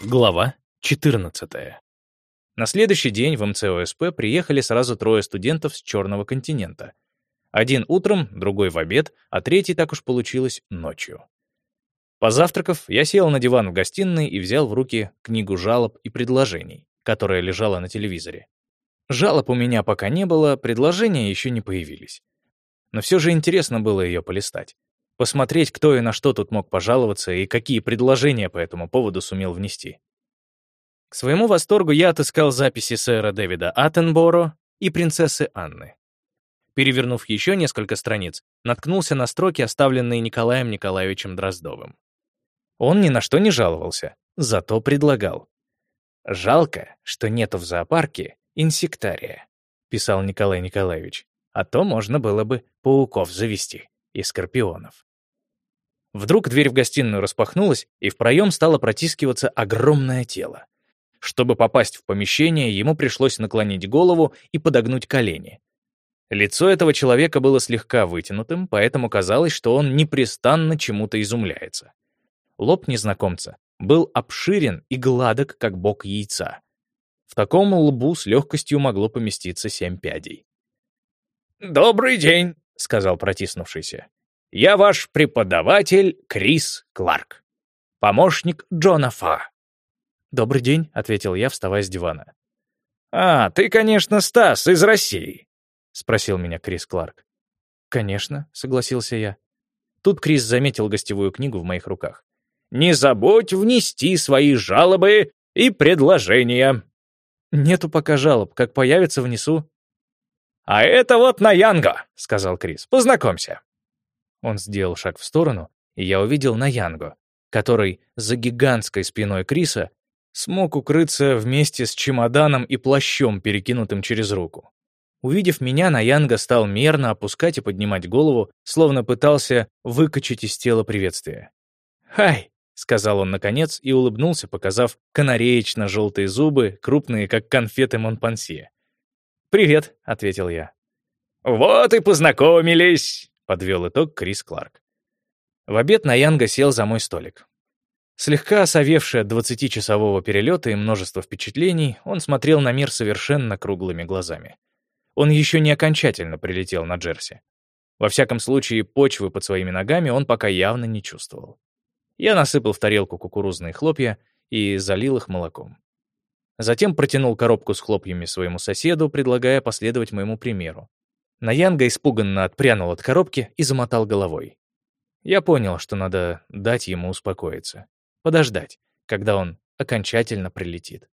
Глава 14. На следующий день в МЦОСП приехали сразу трое студентов с Черного континента. Один утром, другой в обед, а третий, так уж получилось, ночью. Позавтракав, я сел на диван в гостиной и взял в руки книгу жалоб и предложений, которая лежала на телевизоре. Жалоб у меня пока не было, предложения еще не появились. Но все же интересно было ее полистать посмотреть, кто и на что тут мог пожаловаться и какие предложения по этому поводу сумел внести. К своему восторгу я отыскал записи сэра Дэвида Аттенборо и принцессы Анны. Перевернув еще несколько страниц, наткнулся на строки, оставленные Николаем Николаевичем Дроздовым. Он ни на что не жаловался, зато предлагал. «Жалко, что нету в зоопарке инсектария», — писал Николай Николаевич, «а то можно было бы пауков завести и скорпионов». Вдруг дверь в гостиную распахнулась, и в проем стало протискиваться огромное тело. Чтобы попасть в помещение, ему пришлось наклонить голову и подогнуть колени. Лицо этого человека было слегка вытянутым, поэтому казалось, что он непрестанно чему-то изумляется. Лоб незнакомца был обширен и гладок, как бок яйца. В таком лбу с легкостью могло поместиться семь пядей. «Добрый день», — сказал протиснувшийся. Я ваш преподаватель Крис Кларк, помощник Джона Фа». «Добрый день», — ответил я, вставая с дивана. «А, ты, конечно, Стас из России», — спросил меня Крис Кларк. «Конечно», — согласился я. Тут Крис заметил гостевую книгу в моих руках. «Не забудь внести свои жалобы и предложения». «Нету пока жалоб. Как появится, внесу». «А это вот Наянго», — сказал Крис. «Познакомься». Он сделал шаг в сторону, и я увидел Наянго, который за гигантской спиной Криса смог укрыться вместе с чемоданом и плащом, перекинутым через руку. Увидев меня, Наянга стал мерно опускать и поднимать голову, словно пытался выкачать из тела приветствие. «Хай!» — сказал он наконец и улыбнулся, показав канареечно-желтые зубы, крупные, как конфеты Монпансье. «Привет», — ответил я. «Вот и познакомились!» Подвел итог Крис Кларк. В обед Наянга сел за мой столик. Слегка осовевший от 20-часового перелета и множества впечатлений, он смотрел на мир совершенно круглыми глазами. Он еще не окончательно прилетел на Джерси. Во всяком случае, почвы под своими ногами он пока явно не чувствовал. Я насыпал в тарелку кукурузные хлопья и залил их молоком. Затем протянул коробку с хлопьями своему соседу, предлагая последовать моему примеру. Наянга испуганно отпрянул от коробки и замотал головой. Я понял, что надо дать ему успокоиться. Подождать, когда он окончательно прилетит.